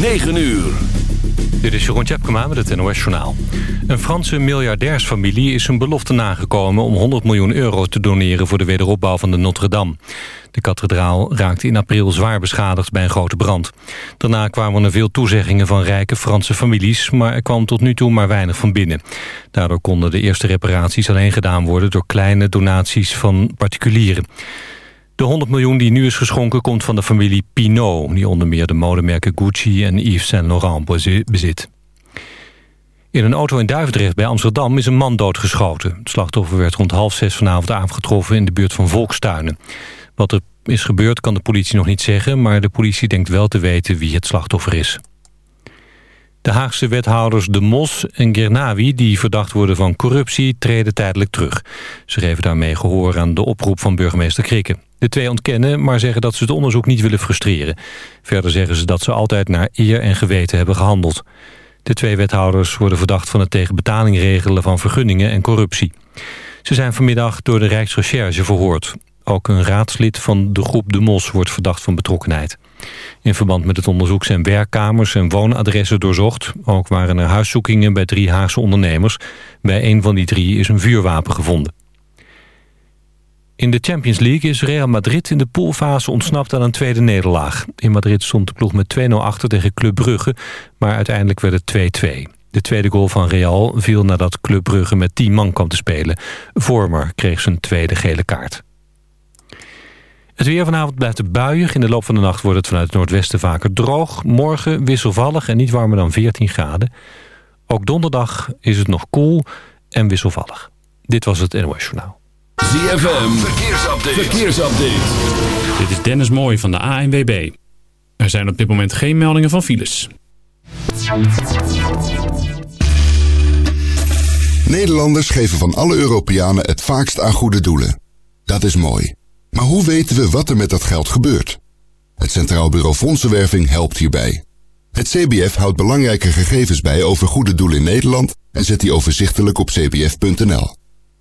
9 uur. Dit is Jeroen Tjepkema met het NOS Journaal. Een Franse miljardairsfamilie is een belofte nagekomen... om 100 miljoen euro te doneren voor de wederopbouw van de Notre-Dame. De kathedraal raakte in april zwaar beschadigd bij een grote brand. Daarna kwamen er veel toezeggingen van rijke Franse families... maar er kwam tot nu toe maar weinig van binnen. Daardoor konden de eerste reparaties alleen gedaan worden... door kleine donaties van particulieren. De 100 miljoen die nu is geschonken komt van de familie Pinault... die onder meer de modemerken Gucci en Yves Saint Laurent bezit. In een auto in Duivendrecht bij Amsterdam is een man doodgeschoten. Het slachtoffer werd rond half zes vanavond aangetroffen in de buurt van Volkstuinen. Wat er is gebeurd kan de politie nog niet zeggen... maar de politie denkt wel te weten wie het slachtoffer is. De Haagse wethouders De Mos en Gernawi, die verdacht worden van corruptie, treden tijdelijk terug. Ze geven daarmee gehoor aan de oproep van burgemeester Krikke. De twee ontkennen, maar zeggen dat ze het onderzoek niet willen frustreren. Verder zeggen ze dat ze altijd naar eer en geweten hebben gehandeld. De twee wethouders worden verdacht van het tegen betaling regelen van vergunningen en corruptie. Ze zijn vanmiddag door de Rijksrecherche verhoord. Ook een raadslid van de groep De Mos wordt verdacht van betrokkenheid. In verband met het onderzoek zijn werkkamers en woonadressen doorzocht. Ook waren er huiszoekingen bij drie Haagse ondernemers. Bij een van die drie is een vuurwapen gevonden. In de Champions League is Real Madrid in de poolfase ontsnapt aan een tweede nederlaag. In Madrid stond de ploeg met 2-0 achter tegen Club Brugge, maar uiteindelijk werd het 2-2. De tweede goal van Real viel nadat Club Brugge met 10 man kwam te spelen. Vormer kreeg zijn tweede gele kaart. Het weer vanavond blijft buiig. In de loop van de nacht wordt het vanuit het noordwesten vaker droog. Morgen wisselvallig en niet warmer dan 14 graden. Ook donderdag is het nog koel en wisselvallig. Dit was het NOS Journaal. ZFM, verkeersupdate. verkeersupdate. Dit is Dennis Mooij van de ANWB. Er zijn op dit moment geen meldingen van files. Nederlanders geven van alle Europeanen het vaakst aan goede doelen. Dat is mooi. Maar hoe weten we wat er met dat geld gebeurt? Het Centraal Bureau Fondsenwerving helpt hierbij. Het CBF houdt belangrijke gegevens bij over goede doelen in Nederland en zet die overzichtelijk op cbf.nl.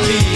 be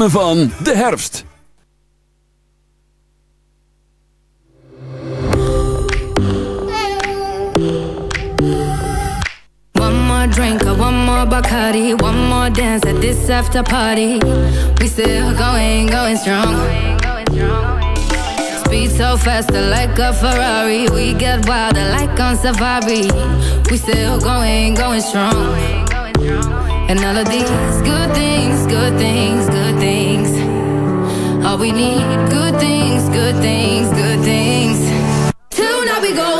ritme van de herfst. One more drink, one more Bacardi, one more dance at this after party. We still going, going strong. Speed so faster like a Ferrari. We get wilder like on safari. We still going, going strong. And all of these good things, good things, good things. All we need, good things, good things, good things. Tonight we go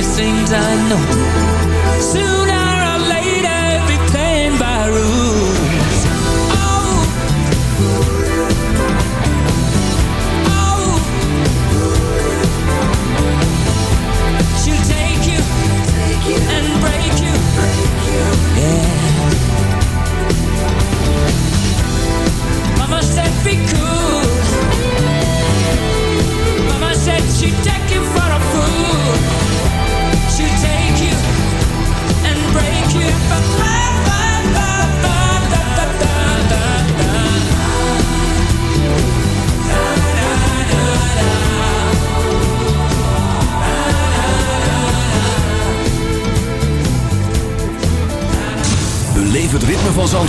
many things I know. Soon I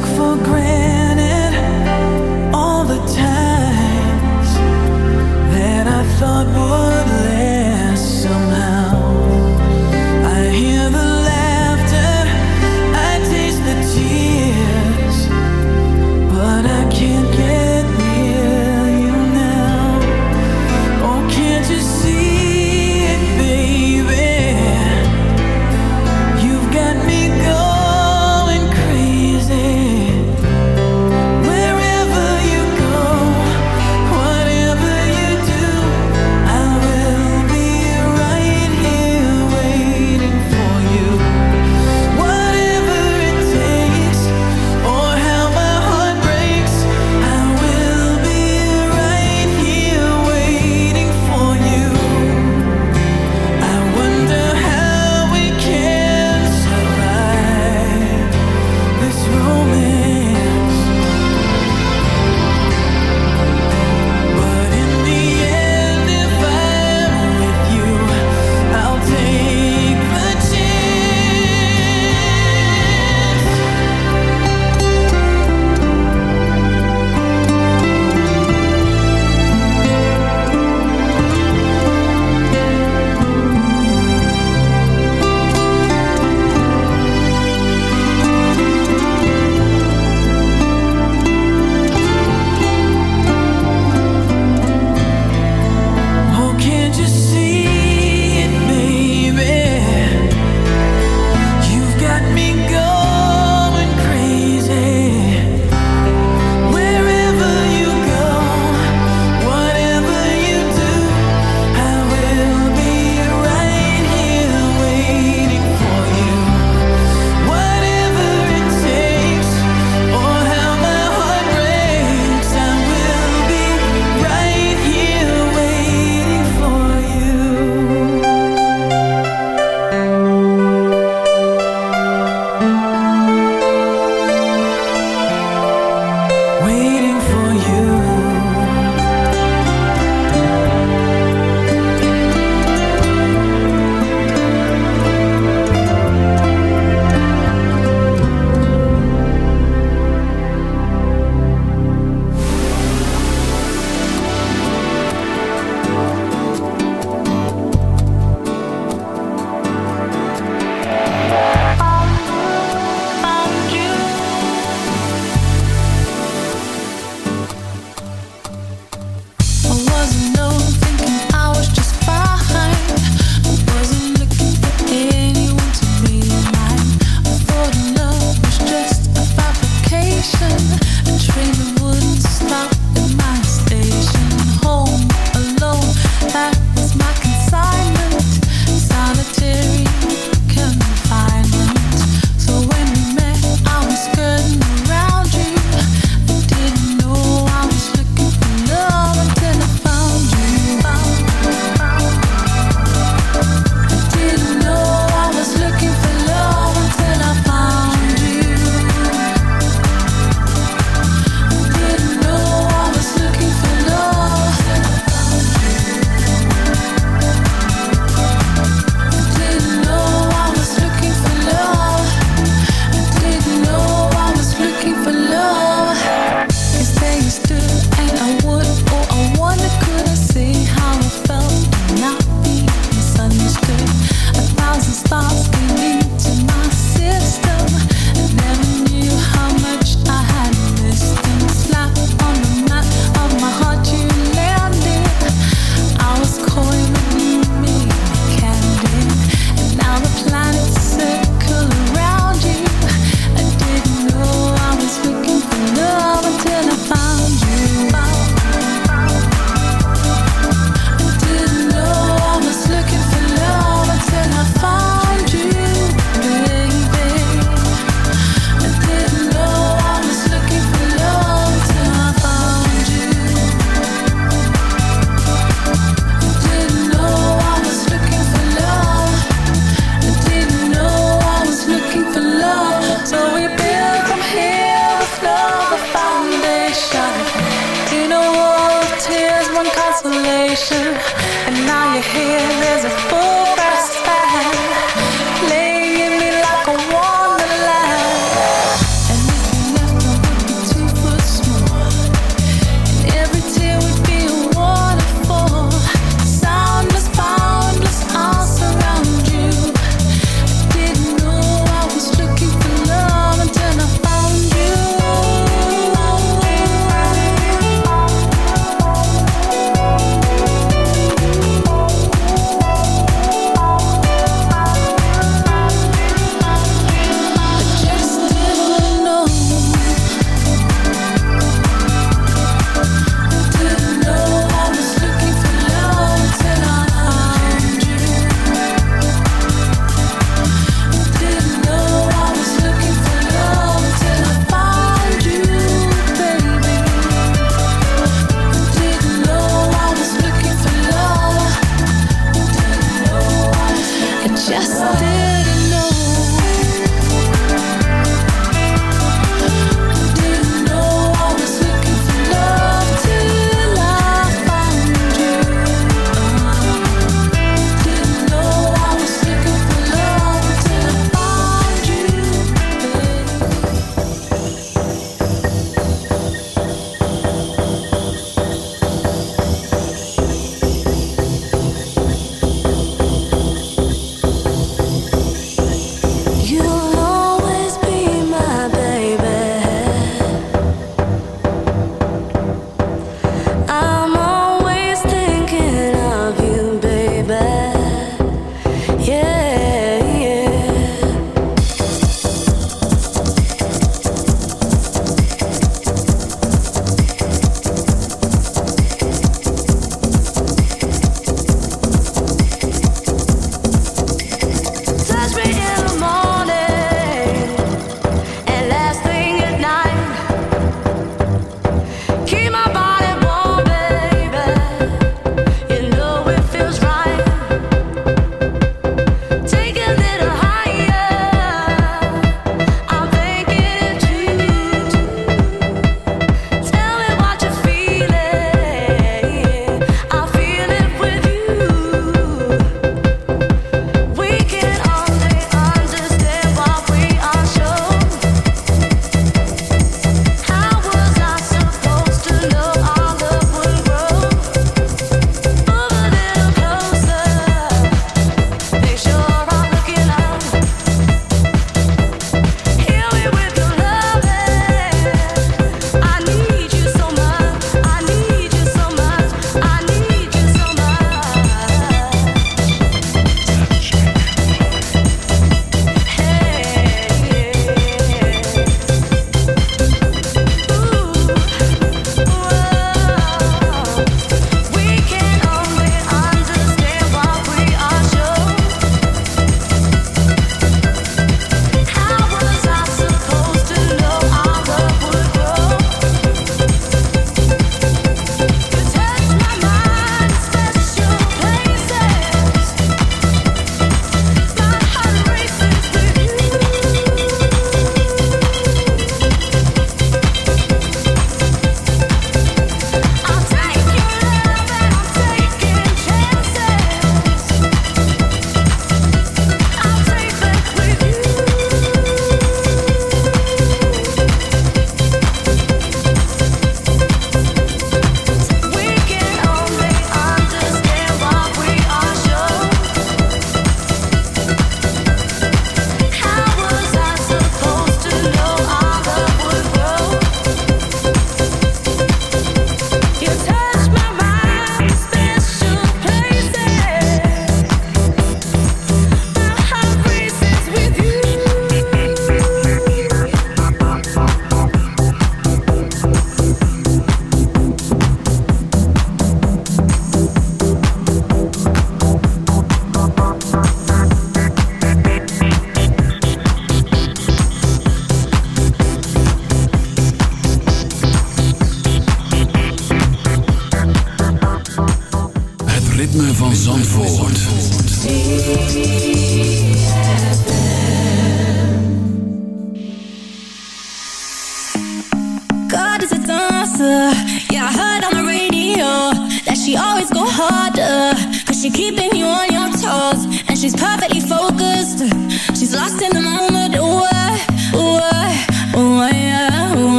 took for granted.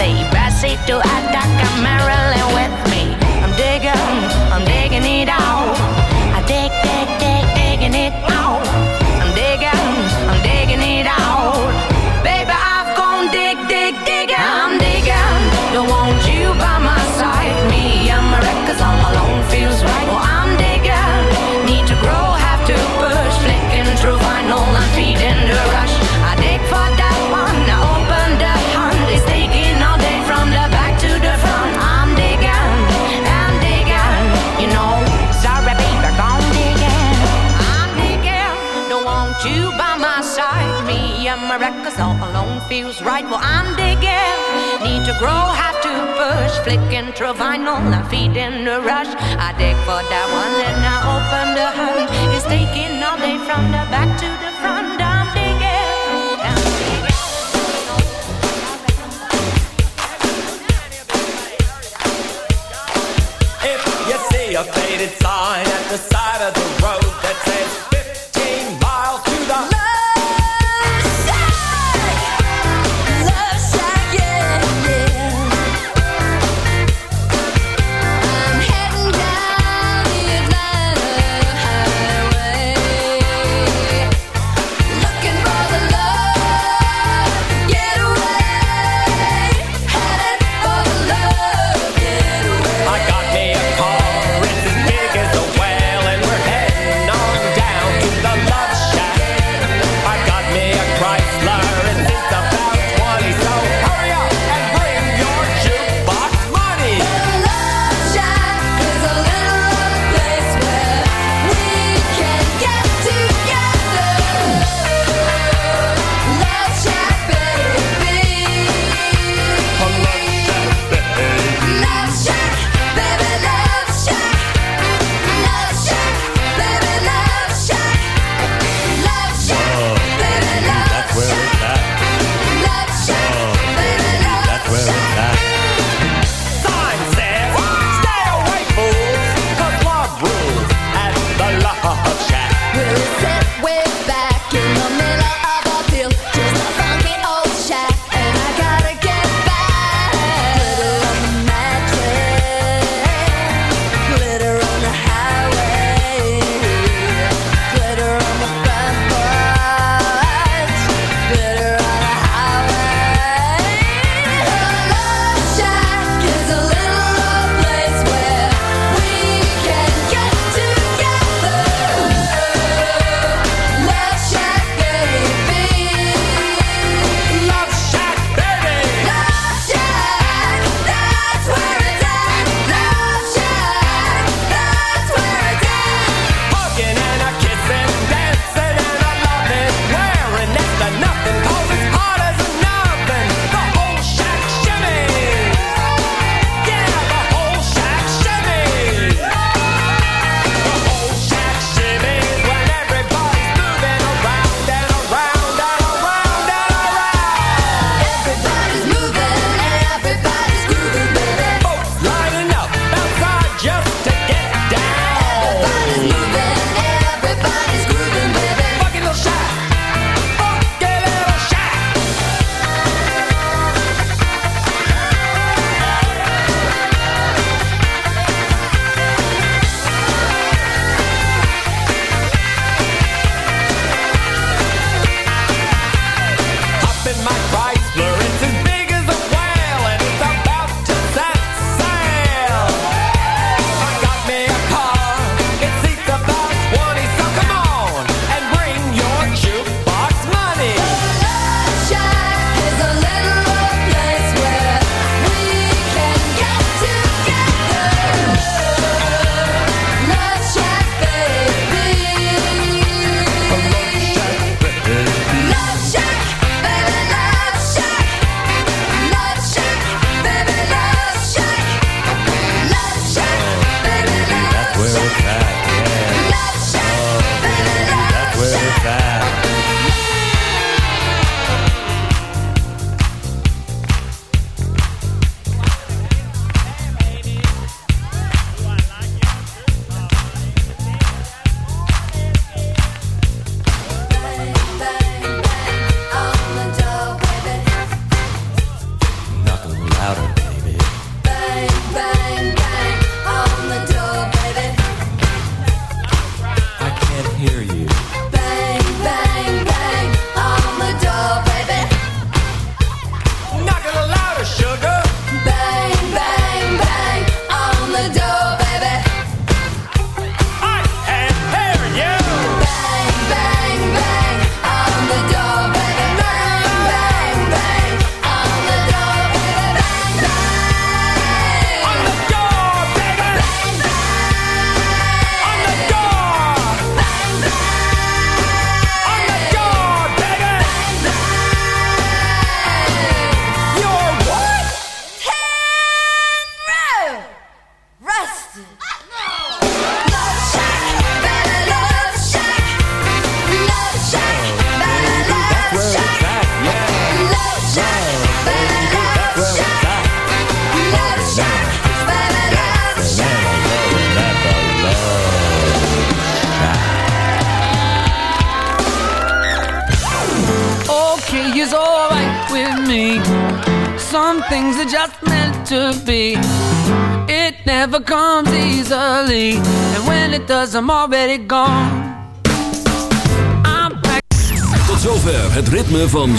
Te ibas y attack atacas Maryland. right where I'm digging. Need to grow, have to push. Flicking through vinyl, I'm feeding the rush. I dig for that one, then I open the hunt. It's taking all day from the back to the front. I'm digging. If you see a faded sign at the side of the